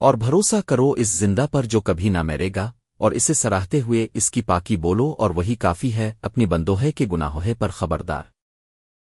اور بھروسہ کرو اس زندہ پر جو کبھی نہ مرے گا، اور اسے سراہتے ہوئے اس کی پاکی بولو اور وہی کافی ہے، اپنی بندوہے کے گناہوہے پر خبردار۔